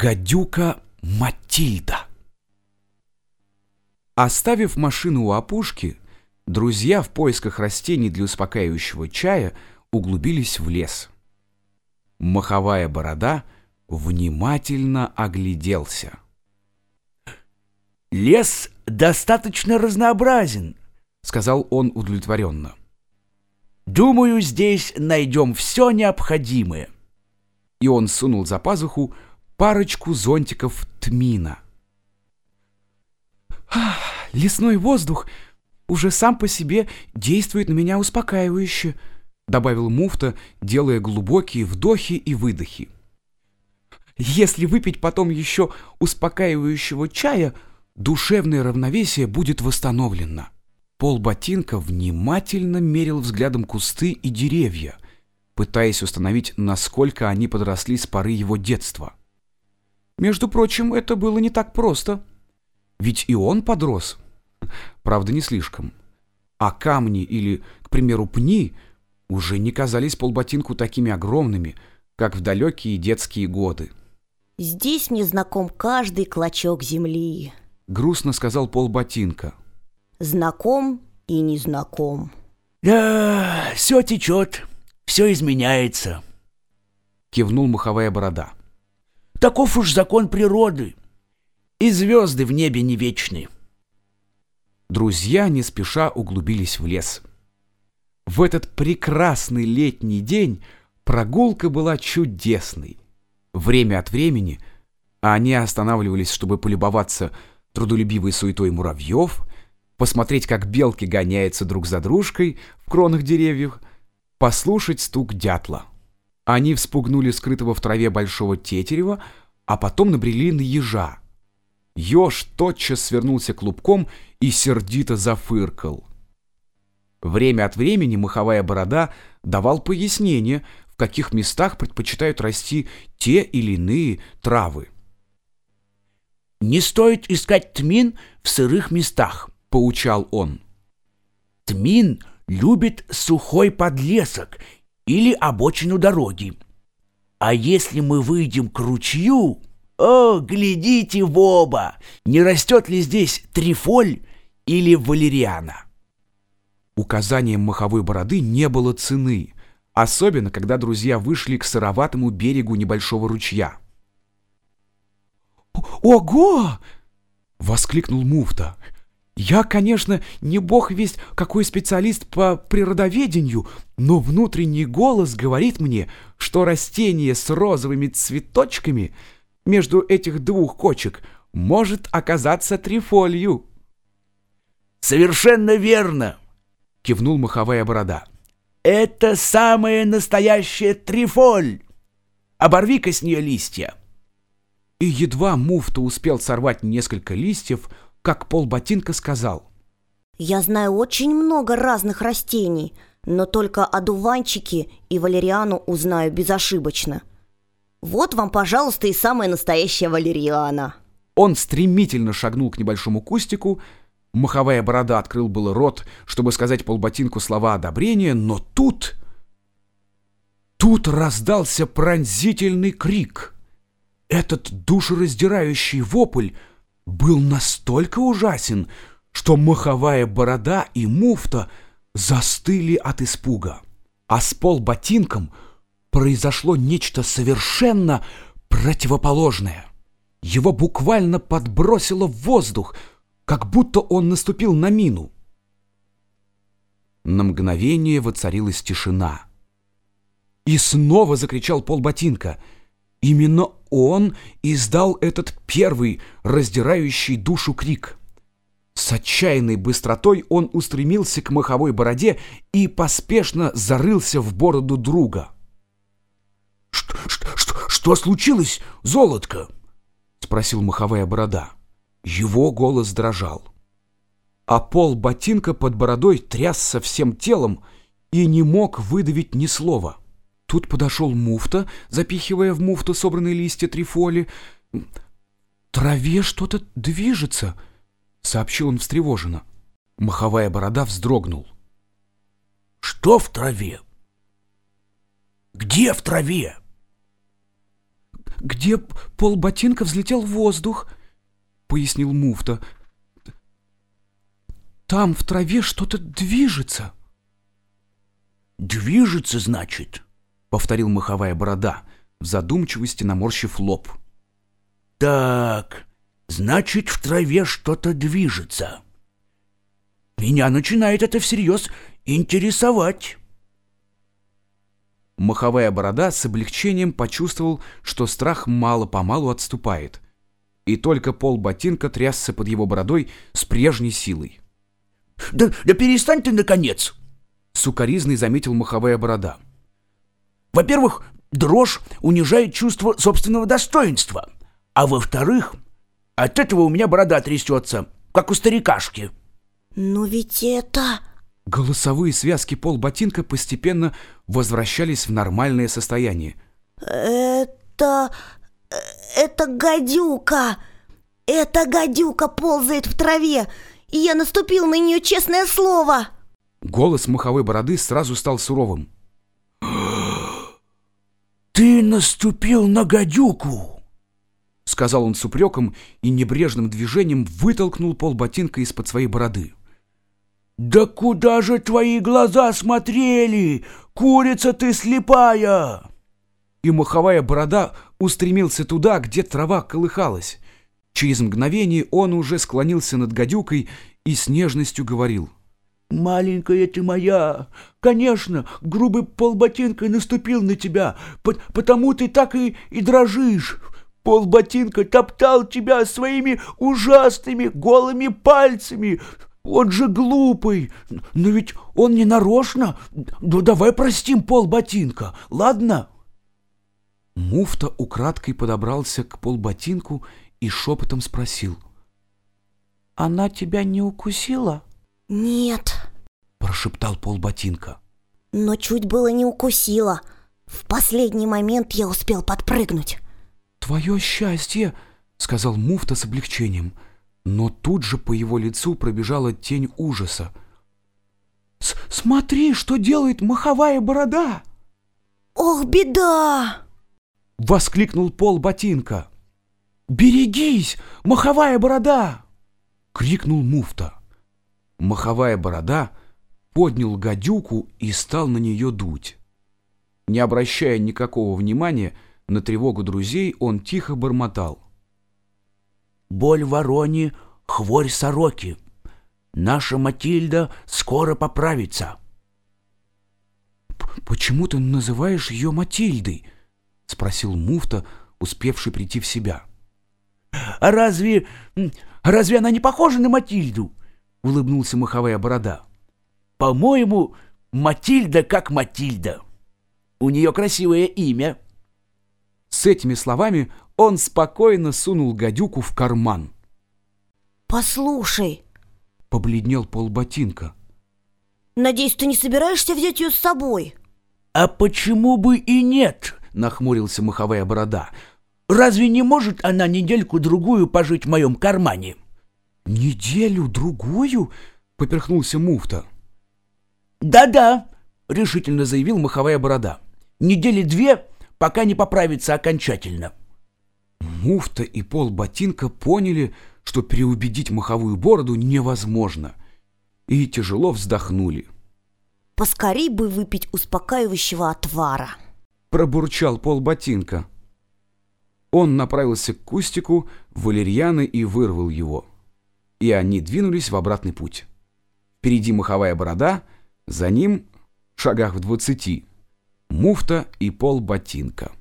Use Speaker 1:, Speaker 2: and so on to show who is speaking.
Speaker 1: Гадюка Матильда. Оставив машину у опушки, друзья в поисках растений для успокаивающего чая углубились в лес. Маховая борода внимательно огляделся.
Speaker 2: «Лес достаточно разнообразен», — сказал он удовлетворенно. «Думаю, здесь найдем все необходимое».
Speaker 1: И он сунул за пазуху парочку зонтиков тмина.
Speaker 3: «Лесной воздух уже сам по себе действует на меня успокаивающе», добавил муфта, делая глубокие вдохи и выдохи. «Если выпить потом еще успокаивающего чая, душевное равновесие будет восстановлено». Пол ботинка внимательно мерил взглядом кусты и деревья, пытаясь установить, насколько они подросли с поры его детства. Между прочим, это было не так просто. Ведь и он подрос. Правда, не слишком. А камни или, к примеру, пни уже не казались полботинку такими огромными, как в далекие детские годы.
Speaker 4: «Здесь мне знаком каждый клочок земли», —
Speaker 1: грустно сказал полботинка.
Speaker 4: «Знаком и незнаком».
Speaker 2: «Да, все течет, все изменяется», —
Speaker 1: кивнул маховая борода.
Speaker 2: Таков уж закон природы. И звезды в небе не вечны.
Speaker 1: Друзья не спеша углубились в лес. В этот прекрасный летний день прогулка была чудесной. Время от времени они останавливались, чтобы полюбоваться трудолюбивой суетой муравьев, посмотреть, как белки гоняются друг за дружкой в кронах деревьев, послушать стук дятла. Они вспугнули скрытого в траве большого тетерева, а потом набрели на ежа. Еж тотчас свернулся клубком и сердито зафыркал. Время от времени маховая борода давал пояснение, в каких местах предпочитают расти те или иные травы.
Speaker 2: «Не стоит искать тмин в сырых местах», — поучал он. «Тмин любит сухой подлесок или обочину дороги. А если мы выйдем к ручью... О, глядите в оба! Не растет ли здесь трифоль или валериана?
Speaker 1: Указанием маховой бороды не было цены, особенно когда друзья вышли к сыроватому берегу небольшого ручья.
Speaker 3: «Ого!» — воскликнул муфта. Я, конечно, не бог весть какой специалист по природоведению, но внутренний голос говорит мне, что растение с розовыми цветочками между этих двух кочек может оказаться трифолью.
Speaker 2: «Совершенно верно!» — кивнул маховая борода. «Это самая настоящая трифоль! Оборви-ка с нее листья!»
Speaker 1: И едва муфта успел сорвать несколько листьев, как полботинка сказал.
Speaker 4: «Я знаю очень много разных растений, но только одуванчики и валериану узнаю безошибочно. Вот вам, пожалуйста, и самая настоящая валериана».
Speaker 1: Он стремительно шагнул к небольшому кустику, маховая борода открыл было рот, чтобы сказать полботинку слова одобрения, но тут... Тут раздался пронзительный крик. Этот душераздирающий вопль был настолько ужасен, что маховая борода и муфта застыли от испуга. А с полботинком произошло нечто совершенно противоположное. Его буквально подбросило в воздух, как будто он наступил на мину. На мгновение воцарилась тишина. И снова закричал полботинка — Именно он издал этот первый, раздирающий душу крик. С отчаянной быстротой он устремился к маховой бороде и поспешно зарылся в бороду друга.
Speaker 2: «Что, что, что, что случилось, золотко?» — спросил маховая борода.
Speaker 1: Его голос дрожал. А пол ботинка под бородой трясся всем телом и не мог выдавить ни слова. — Тут подошел муфта, запихивая в муфту собранные листья трифоли. «Траве что-то движется», — сообщил он встревоженно. Маховая борода вздрогнул.
Speaker 2: «Что в траве? Где в траве?»
Speaker 3: где пол ботинка взлетел в воздух, пояснил муфта. Там в траве что-то движется.
Speaker 2: Движется, значит, повторил маховая борода, в задумчивости наморщив лоб. Так, значит, в траве что-то движется. Меня начинает это всерьез интересовать.
Speaker 1: Маховая борода с облегчением почувствовал, что страх мало-помалу отступает, и только пол ботинка трясся под его бородой с прежней силой.
Speaker 2: «Да, да перестань ты, наконец!»
Speaker 1: — сукоризный заметил маховая борода.
Speaker 2: «Во-первых, дрожь унижает чувство собственного достоинства, а во-вторых, от этого у меня борода трясется, как у старикашки».
Speaker 4: «Но ведь это...»
Speaker 1: Голосовые связки полботинка постепенно возвращались в нормальное состояние.
Speaker 4: «Это... это гадюка! Эта гадюка ползает в траве, и я наступил на нее, честное слово!»
Speaker 1: Голос маховой бороды сразу стал суровым.
Speaker 2: «Ты наступил на гадюку!»
Speaker 1: Сказал он с упреком и небрежным движением вытолкнул полботинка из-под своей бороды.
Speaker 2: «Да куда же твои глаза смотрели? Курица ты слепая!»
Speaker 1: И маховая борода устремился туда, где трава колыхалась. Через мгновение он уже склонился над гадюкой и с нежностью говорил.
Speaker 2: «Маленькая ты моя! Конечно, грубый полботинкой наступил на тебя, потому ты так и, и дрожишь!» Полботинка топтал тебя своими ужасными голыми пальцами. Он же глупый, но ведь он не нарочно. Ну давай простим полботинка, ладно?»
Speaker 1: Муфта украдкой подобрался к полботинку и шепотом спросил.
Speaker 3: «Она тебя не укусила?»
Speaker 4: «Нет», —
Speaker 1: прошептал полботинка.
Speaker 4: «Но чуть было не укусила. В последний момент я успел подпрыгнуть».
Speaker 1: «Твое счастье!» — сказал муфта с облегчением — но тут же по его лицу пробежала тень ужаса.
Speaker 3: «Смотри, что делает маховая борода!»
Speaker 4: «Ох, беда!»
Speaker 1: — воскликнул пол ботинка.
Speaker 3: «Берегись, маховая борода!»
Speaker 1: — крикнул муфта. Маховая борода поднял гадюку и стал на нее дуть. Не обращая никакого внимания на тревогу друзей, он тихо бормотал —
Speaker 2: боль вороне, хворь сороки. Наша Матильда скоро поправится.
Speaker 1: «Почему ты называешь ее Матильдой?» — спросил муфта, успевший прийти в себя.
Speaker 2: «А разве... разве она не похожа на Матильду?» — улыбнулся маховая борода. «По-моему, Матильда как Матильда. У нее красивое имя».
Speaker 1: С этими словами он спокойно сунул гадюку в карман.
Speaker 4: «Послушай», —
Speaker 1: побледнел полботинка.
Speaker 4: «Надеюсь, ты не собираешься взять ее с собой?»
Speaker 2: «А почему бы и нет?» — нахмурился маховая борода. «Разве не может она недельку-другую пожить в моем кармане?»
Speaker 1: «Неделю-другую?» — поперхнулся муфта.
Speaker 2: «Да-да», — решительно заявил маховая борода. «Недели две, пока не поправится окончательно».
Speaker 1: Муфта и пол ботинка поняли, что переубедить маховую бороду невозможно, и тяжело вздохнули.
Speaker 4: «Поскорей бы выпить успокаивающего отвара», —
Speaker 1: пробурчал пол ботинка. Он направился к кустику валерьяны и вырвал его. И они двинулись в обратный путь. Впереди маховая борода, за ним, в шагах в двадцати, муфта и пол ботинка.